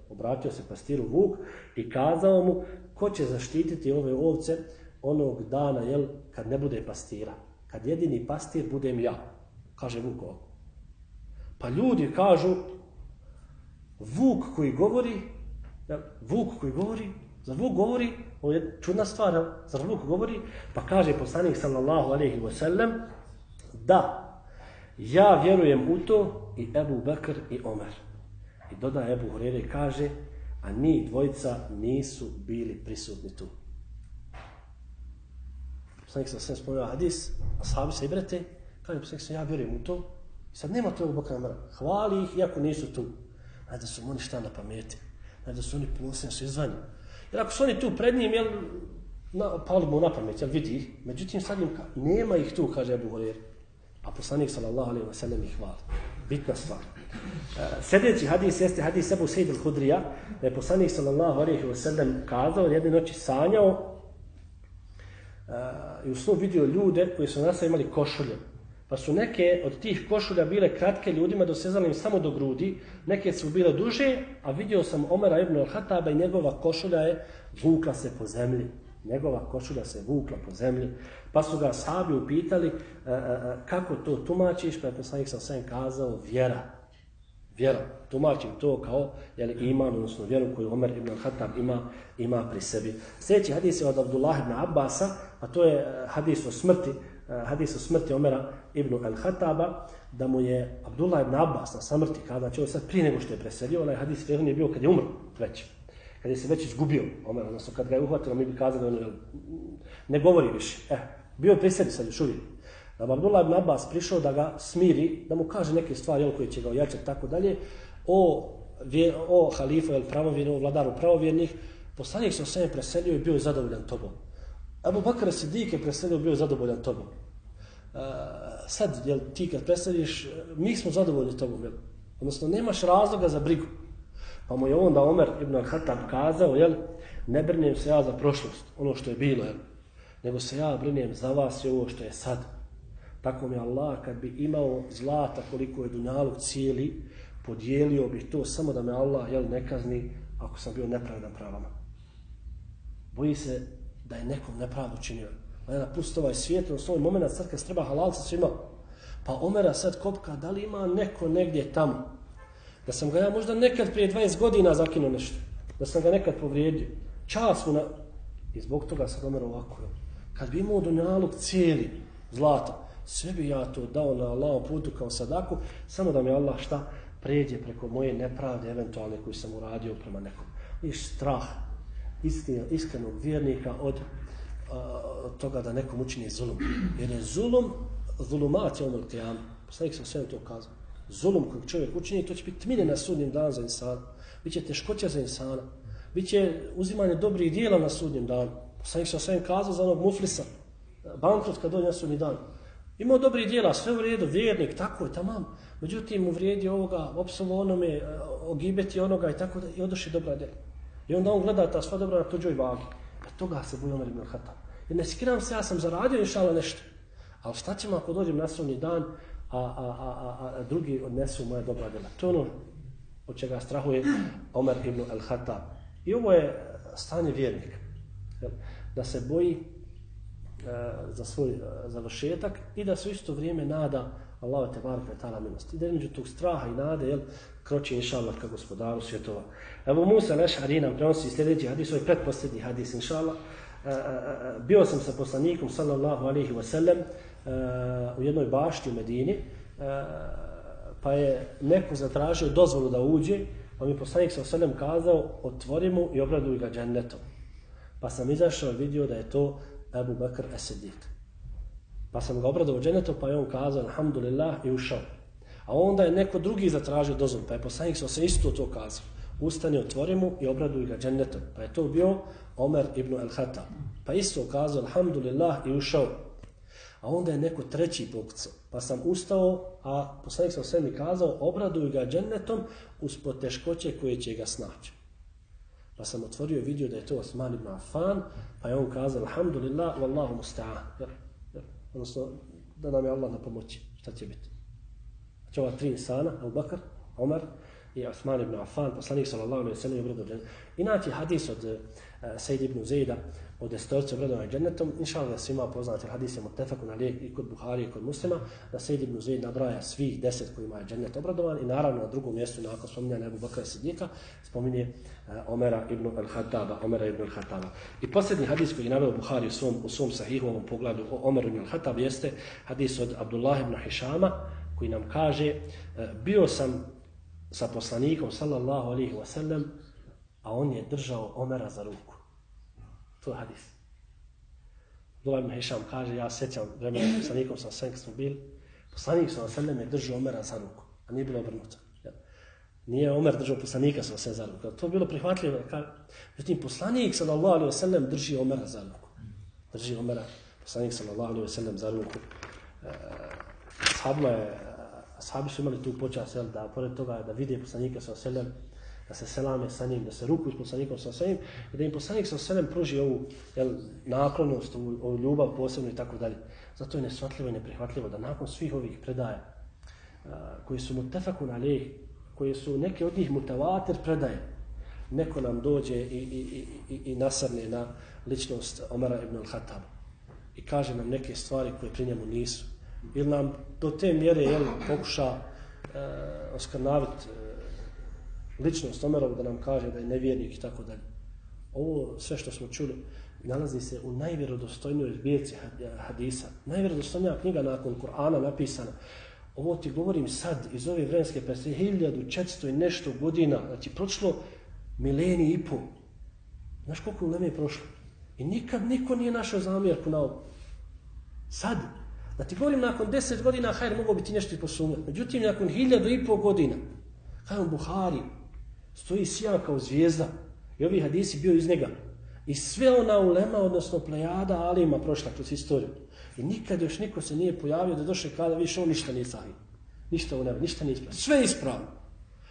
Speaker 1: obratio se pastiru Vuk i kazao mu ko će zaštititi ove ovce onog dana jel, kad ne bude pastira. Kad jedini pastir budem ja, kaže Vuk ovo. Pa ljudi kažu, Vuk koji govori, Vuk koji govori, za Vuk govori, ovo je čudna stvar, za Vuk govori, pa kaže poslanik sallallahu alaihi wa sallam, da, ja vjerujem u to i Ebu Bekr i Omer. I doda Ebu Hurere kaže, a ni dvojica nisu bili prisutni tu. Poslanik sam sve spomenuo hadis, a sahabi se ibrete, brete, kaže poslanik sam, ja vjerujem u to. I sad nema to Ebu Bekr. Hvali ih, iako nisu tu. Znači da su oni šta na pameti. Znači da su oni ponosni, su izvanji. Jer ako su oni tu pred njim, jel, na, pali mu na pamet, jel vidi ih. Međutim, sad im, nema ih tu, kaže Abu Hurajra. A poslanik sallallahu alejhi ve sellem ih hvali. Bitna stvar. Uh, sljedeći hadis jeste hadis Abu Sejid al-Hudrija, da je poslanik sallallahu alejhi ve sellem kazao, jedne noći sanjao Eh, i u snu vidio ljude koji su nas imali košulje. Pa su neke od tih košulja bile kratke ljudima, dosezali im samo do grudi, neke su bile duže, a vidio sam Omera ibn al-Hataba i njegova košulja je vukla se po zemlji. Njegova košulja se vukla po zemlji. Pa su ga sahabi upitali uh, uh, kako to tumačiš, pa je poslanik sam sve kazao vjera. Vjera. Tumačim to kao jeli, iman, odnosno vjeru koju Omer ibn al-Khattab ima, ima pri sebi. Sljedeći hadis je od Abdullah ibn Abbasa, a to je eh, hadis o smrti, eh, hadis o smrti Omera ibn al-Hataba, da mu je Abdullah ibn Abbas na samrti, kada će ovo sad prije nego što je preselio, onaj hadis je bio kad je umro već kad je se već izgubio Omer, odnosno kad ga je uhvatilo, mi bi kazali, on ne govori više. Eh, bio je preselio sad još uvijek. Da bi Abdullah ibn Abbas prišao da ga smiri, da mu kaže neke stvari jel, koje će ga ojačati, tako dalje, o, vje, o halifu, el pravovjerni, vladaru pravovjernih, poslanik se sve preselio i bio je zadovoljan tobom. Abu Bakr Sidik je preselio bio zadovoljan tobom. Uh, sad, jel, ti kad preseliš, e, mi smo zadovoljni tobom, jel? Odnosno, nemaš razloga za brigu. Pa mu je onda Omer ibn al-Khattab kazao, jel, ne brinem se ja za prošlost, ono što je bilo, jel, nego se ja brinem za vas i ovo što je sad. Tako mi Allah, kad bi imao zlata koliko je Dunjaluk cijeli, podijelio bih to samo da me Allah, jel, ne kazni ako sam bio nepravedan pravama. Boji se da je nekom nepravdu činio. Pa je napustio ovaj svijet, u svoj moment sad kad treba halalca svima, pa Omera sad kopka, da li ima neko negdje tamo, Da sam ga ja možda nekad prije 20 godina zakinuo nešto. Da sam ga nekad povrijedio. Čas mu na... I zbog toga sam Omer ovako. Kad bi imao dunjalog cijeli zlata, sve bi ja to dao na Allahom putu kao sadaku, samo da mi Allah šta pređe preko moje nepravde eventualne koju sam uradio prema nekom. I strah iskrenog vjernika od, uh, od toga da nekom učini zulum. Jer je zulum, zulumat je ono tijam. Poslanik sam sve to kazao zulum kojeg čovjek učini, to će biti tmine na sudnjem danu za insana. Biće teškoća za insana. Biće uzimanje dobrih dijela na sudnjem danu. Sam sam sve kazao za onog muflisa. Bankrot kad dođe na sudnji dan. Imao dobrih dijela, sve u redu, vjernik, tako je, tamam. Međutim, uvrijedi vrijedi ovoga, opsovo onome, e, ogibeti onoga i tako da, i odoši dobra djela. I onda on gleda ta sva dobra na tuđoj vagi. A toga se boji Omer ibn Khattab. Jer ne skiram se, ja sam zaradio inšala nešto. Ali šta ćemo ako dođem na sunni dan, a, a, a, a, a drugi odnesu moje dobra djela. To je ono od čega strahuje Omer ibn al-Khattab. I ovo je stanje vjernika. Da se boji e, za svoj e, završetak i da se u isto vrijeme nada Allah te barke ta'ala milosti. Da među tog straha i nade, jel, kroči inša Allah ka gospodaru svjetova. Evo Musa Lešari nam prenosi sljedeći hadis, ovaj predposljednji hadis inša Allah. E, e, e, bio sam sa poslanikom sallallahu alaihi wasallam e, u jednoj bašti u Medini, e, pa je neko zatražio dozvolu da uđe, pa mi poslanik sa sallam kazao, otvori mu i obraduj ga džennetom. Pa sam izašao i vidio da je to Abu Bakr Esedik. Pa sam ga obradovao džennetom, pa je on kazao, alhamdulillah, i ušao. A onda je neko drugi zatražio dozvolu, pa je poslanik sa isto to kazao. Ustani, otvori mu i obraduj ga džennetom. Pa je to bio Omer ibn al-Hatab. Pa isto kazao, alhamdulillah, i ušao. A onda je neko treći pokucao. Pa sam ustao, a poslanik sam sve mi kazao, obraduj ga džennetom uz poteškoće koje će ga snaći. Pa sam otvorio i vidio da je to Osman ibn Affan, pa je on kazao, alhamdulillah, wallahu musta'an. Odnosno, da nam je Allah na pomoći. Šta će biti? Znači ova tri insana, Abu Bakr, Omar i Osman ibn Affan, poslanik sallallahu alaihi sallam i obraduj Inače, hadis od eh, uh, Sejid ibn Zejda, od destorca obradovanja džennetom, inša Allah svima poznati hadis je mutefak na lijek i kod Buhari i kod muslima, da Sejid ibn Zejda nabraja svih deset kojima je džennet obradovan i naravno na drugom mjestu, nakon spominjanja Abu Bakra Sidika, spominje uh, Omera ibn al-Hattaba, Omera ibn al-Hattaba. I posljednji hadis koji je naveo Buhari u svom, u svom sahihovom pogledu o Omeru ibn al-Hattab jeste hadis od Abdullah ibn Hišama, koji nam kaže, e, bio sam sa poslanikom, sallallahu alihi wasallam, a on je držao Omera za ruku. To je hadis. Abdullah ibn Hišam kaže, ja sećam vremena poslanikom sa sve smo bili, poslanik sa sallam je držao Omera za ruku, a nije bilo obrnuto. Nije Omer držao poslanika sa sve za ruku. To je bilo prihvatljivo. Međutim, poslanik sallallahu alaihi wa sallam drži Omera za ruku. Drži Omera, poslanik sallallahu alaihi wa sallam za ruku. E, sahabima je, Ashabi su imali tu počas, da pored toga da vide poslanika sa selem, da se selame sa njim, da se rukuju s poslanikom sa selem, i da im poslanik sa selem pruži ovu jel, naklonost, ovu, ovu ljubav posebno i tako dalje. Zato je nesvatljivo i neprihvatljivo da nakon svih ovih predaja, a, koji su mutefakun na koji su neke od njih mutavater predaje, neko nam dođe i, i, i, i nasrne na ličnost Omara ibn al-Hattab i kaže nam neke stvari koje pri njemu nisu. Ili nam do te mjere jel, pokuša e, uh, oskrnaviti e, ličnost Omerovu da nam kaže da je nevjernik i tako dalje. Ovo sve što smo čuli nalazi se u najvjerodostojnijoj zbirci e, hadisa. Najvjerodostojnija knjiga nakon Kur'ana napisana. Ovo ti govorim sad iz ove vremenske perspektive, 1400 i nešto godina, znači prošlo mileni i pol. Znaš koliko nam je prošlo? I nikad niko nije našao zamjerku na ovo. Sad, da ti govorim nakon 10 godina, hajde mogo bi ti nešto i posumljati. Međutim, nakon hiljadu i pol godina, hajde Buhari, stoji sija kao zvijezda. I ovi hadisi bio iz njega. I sve ona ulema, odnosno plejada, alima prošla kroz istoriju. I nikad još niko se nije pojavio da došle kada više on ništa nije sahih. Ništa u nebi, ništa nije ispravno. Sve je ispravno.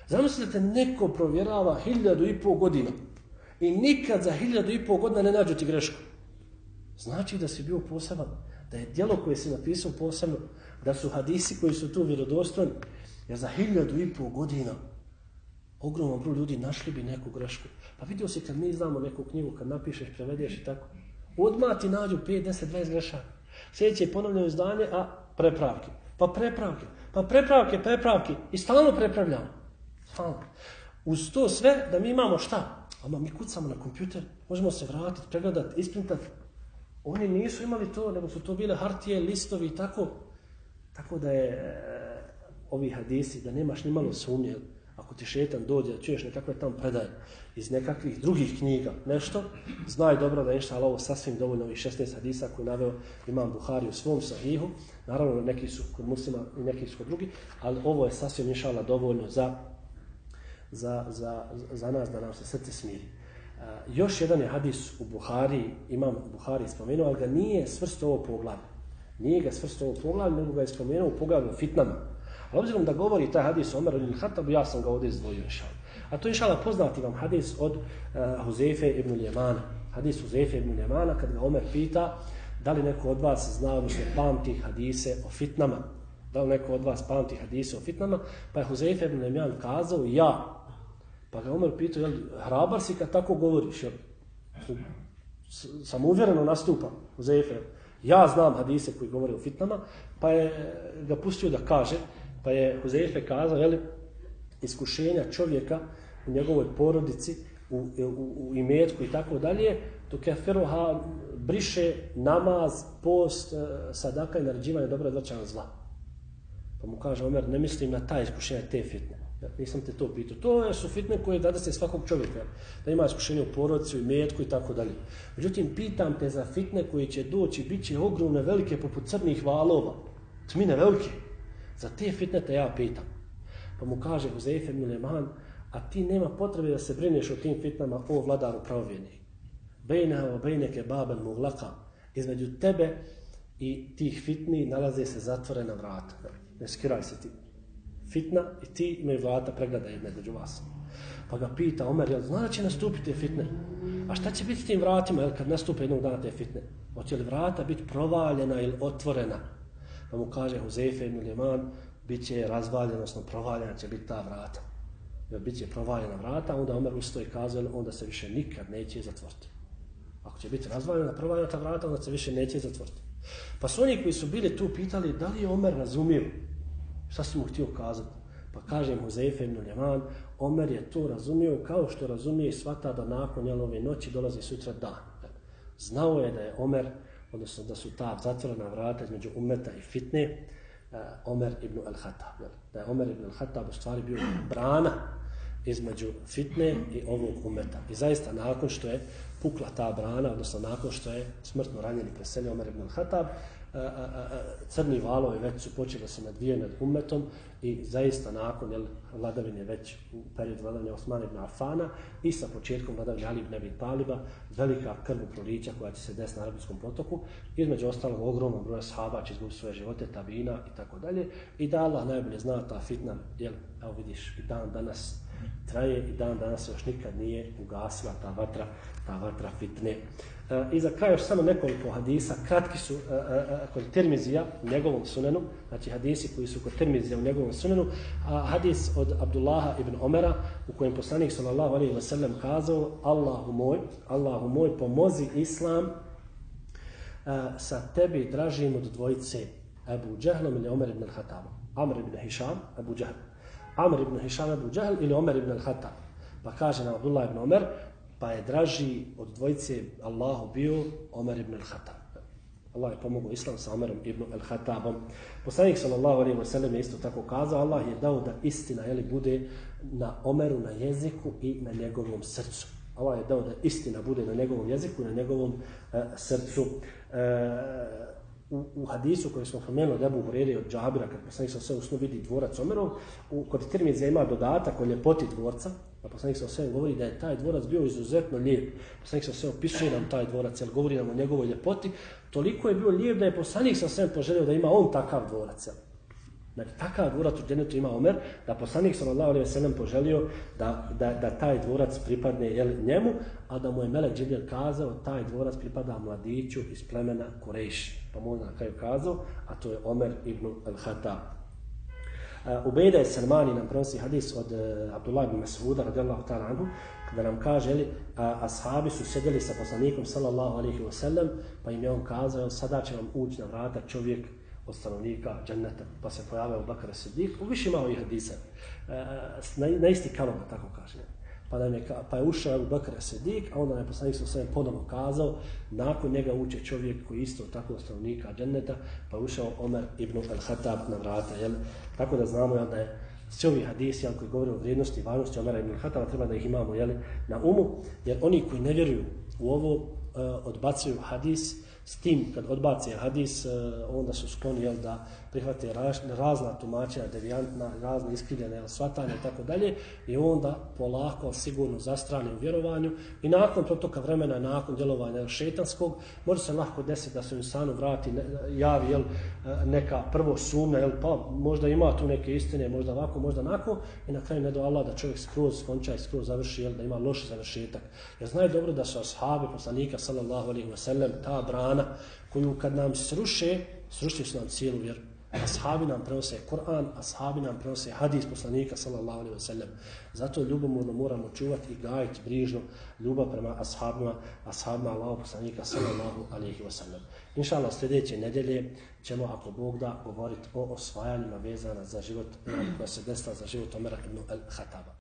Speaker 1: Zamislite, neko provjerava hiljadu i pol godina. I nikad za hiljadu i pol godina ne nađu ti grešku. Znači da si bio poseban. Da je dijelo koje si napisao posebno. Da su hadisi koji su tu vjerodostojni. Jer za hiljadu i pol godina ogroman broj ljudi našli bi neku grešku. Pa vidio si kad mi znamo neku knjigu, kad napišeš, prevedeš i tako, odmah ti nađu 5, 10, 20 grešaka. Sljedeće je ponovljeno izdanje, a prepravke. Pa prepravke, pa prepravke, prepravke. I stalno prepravljamo. Stalno. Uz to sve da mi imamo šta? Ama mi kucamo na kompjuter, možemo se vratiti, pregledati, isprintati. Oni nisu imali to, nego su to bile hartije, listovi i tako. Tako da je e, ovi hadisi, da nemaš ni malo sumnje, ako ti šetan dođe da čuješ nekakve tam predaje iz nekakvih drugih knjiga, nešto, znaj dobro da je inšta ovo sasvim dovoljno ovih 16 hadisa koji naveo imam Buhari u svom sahihu, naravno neki su kod muslima i neki su kod drugi, ali ovo je sasvim inšala dovoljno za, za, za, za nas da nam se srce smiri. Još jedan je hadis u Buhari, imam Buhari spomenuo, ali ga nije svrsto ovo poglavlje. Nije ga svrsto ovo poglavlje, nego ga je spomenuo u poglavlju fitnama. A obzirom da govori taj hadis Omer ibn Khattab, ja sam ga ovdje izdvojio inšala. A to je inšala poznati vam hadis od uh, Huzefe ibn Ljemana. Hadis Huzefe ibn Ljemana, kad ga Omer pita da li neko od vas zna, odnosno pamti hadise o fitnama. Da li neko od vas pamti hadise o fitnama? Pa je Huzefe ibn Ljeman kazao ja. Pa ga Omer pitao, jel, hrabar si kad tako govoriš? Jel? Samouvjereno nastupa nastupam, Ja znam hadise koji govore o fitnama, pa je ga pustio da kaže, Pa je Huzeife kazao, jel, iskušenja čovjeka u njegovoj porodici, u, u, u imetku i tako dalje, to keferoha briše namaz, post, e, sadaka i naređivanje dobra odvraćanja zla. Pa mu kaže Omer, ne mislim na taj iskušenja te fitne. Ja, nisam te to pitao. To su fitne koje dada se svakog čovjeka. Da ima iskušenje u porodici, i imetku i tako dalje. Međutim, pitam te za fitne koje će doći, bit će ogromne, velike, poput crnih valova. Tmine velike. Za te fitnete ja pitam. Pa mu kaže Huzeife Mileman, a ti nema potrebe da se brineš o tim fitnama o vladaru pravovjednih. Bejna o bejneke babel muglaka. Između tebe i tih fitni nalaze se zatvorena vrata. Ne skiraj se ti. Fitna i ti imaju vrata pregleda jedne među vas. Pa ga pita Omer, jel zna da će nastupiti fitne? A šta će biti s tim vratima jel, kad nastupe jednog dana te fitne? Hoće li vrata biti provaljena ili otvorena? Pa mu kaže Huzefe ibn Ljeman, bit će razvaljena, odnosno provaljena će biti ta vrata. Jer bit će provaljena vrata, onda Omer ustoji kazao, onda se više nikad neće zatvoriti. Ako će biti razvaljena, provaljena ta vrata, onda se više neće zatvoriti. Pa su oni koji su bili tu pitali da li je Omer razumio šta su mu htio kazati. Pa kaže Huzeife ibn Ljeman, Omer je to razumio kao što razumije i svata da nakon jelove noći dolazi sutra dan. Znao je da je Omer, odnosno da su ta zatvorena vrata između umeta i fitne, eh, Omer ibn al-Hatab. Da je Omer ibn al-Hatab u stvari bio brana između fitne i ovog umeta. I zaista nakon što je pukla ta brana, odnosno nakon što je smrtno i preselio Omer ibn al-Hatab, E, e, e, crni valovi već su počeli se nadvije nad umetom i zaista nakon jel, vladavine već u periodu vladavine Osmana ibn Afana i sa početkom vladavine Ali ibn Abi Taliba velika krvoprolića koja će se desiti na arabijskom potoku između ostalog ogromnog broja sahaba će izgubiti svoje živote, tabina i tako dalje i da Allah najbolje zna ta fitna jel, evo vidiš i dan danas traje i dan danas još nikad nije ugasila ta vatra, ta vatra fitne. Eh, I za kraj još samo nekoliko hadisa, kratki su a, a, kod Tirmizija u njegovom sunenu, znači hadisi koji su kod Tirmizija u njegovom sunenu, a hadis od Abdullaha ibn Omera u kojem poslanik sallallahu alaihi wa sallam kazao Allahu moj, Allahu moj, pomozi Islam sa tebi dražim od dvojice Abu Džahlom ili Omer ibn al-Hatabom. Amr ibn Hisham, Abu Džahl. Amr ibn Hisham, Abu Džahl ili Omer ibn al-Hatab. Pa kaže nam Abdullah ibn Omer, pa je draži od dvojice Allahu bio Omer ibn al-Hatab. Allah je pomogao islam sa Omerom ibn al-Hatabom. Poslanik sallallahu alaihi wa sallam je isto tako kazao, Allah je dao da istina jeli, bude na Omeru na jeziku i na njegovom srcu. Allah je dao da istina bude na njegovom jeziku i na njegovom uh, srcu. Uh, u, u hadisu koji smo pomenuli Ebu Hureri od Džabira, kad poslanik sa sve usnu vidi dvorac Omerov, u, kod Tirmize ima dodatak o ljepoti dvorca, a poslanik sa osvijem govori da je taj dvorac bio izuzetno lijep. Poslanik sa osvijem opisuje nam taj dvorac, jer govori nam o njegovoj ljepoti, toliko je bio lijep da je poslanik sa osvijem poželio da ima on takav dvorac. Znači, takav dvorac u dženetu ima Omer, da poslanik sallallahu alejhi ve sellem poželio da, da, da taj dvorac pripadne jel, njemu, a da mu je Melek Džibril kazao, taj dvorac pripada mladiću iz plemena Kurejš. Pa mu na kraju kazao, a to je Omer ibn al-Hatab. Eh, Ubejda je Salmani nam prenosi hadis od uh, Abdullah ibn Mas'uda radijallahu ta'ala anhu, kada nam kaže, li, a, ashabi su sedjeli sa poslanikom sallallahu alaihi wa sallam, pa im je on kazao, sada će vam ući na vrata čovjek od stanovnika dženneta, pa se pojavio Bakara Siddiq, u više malo i hadisa, e, na, na isti kaloma, tako kaže. Pa, nam je, pa je ušao u Bakr Sedik, a onda je poslanik sa svojim ponovno kazao, nakon njega uče čovjek koji isto tako stanovnika dženneta, pa je ušao Omer ibn al-Hatab na vrata, jel? Tako da znamo jel, da je svi ovi hadisi jel, koji govore o vrijednosti i važnosti Omera ibn al-Hataba, treba da ih imamo jel, na umu, jer oni koji ne vjeruju u ovo, uh, odbacuju hadis, S tim, kad odbace hadis, e, onda su skloni jel, da prihvate razna tumačenja, devijantna, razne iskrivljene svatanje i tako dalje, i onda polako, sigurno zastrane u vjerovanju i nakon protoka vremena, nakon djelovanja šetanskog, može se lahko desiti da se u insanu vrati, javi jel, neka prvo sumna, jel, pa možda ima tu neke istine, možda ovako, možda onako, i na kraju ne do Allah da čovjek skroz skonča i skroz završi, jel, da ima loš završetak. Jer znaju dobro da su ashabi poslanika, sallallahu alaihi wa sallam, ta brana, koju kad nam sruše, srušili su nam cijelu vjeru. Ashabi nam prenose Kur'an, ashabi nam prenose hadis poslanika sallallahu alaihi wa sallam. Zato ljubomorno moramo čuvati i gajiti brižno ljubav prema ashabima, ashabima Allah poslanika sallallahu alaihi wa sallam. Inša Allah, sljedeće nedelje ćemo, ako Bog da, govoriti o osvajanjima vezana za život, koja se desila za život Omera ibn al-Hataba.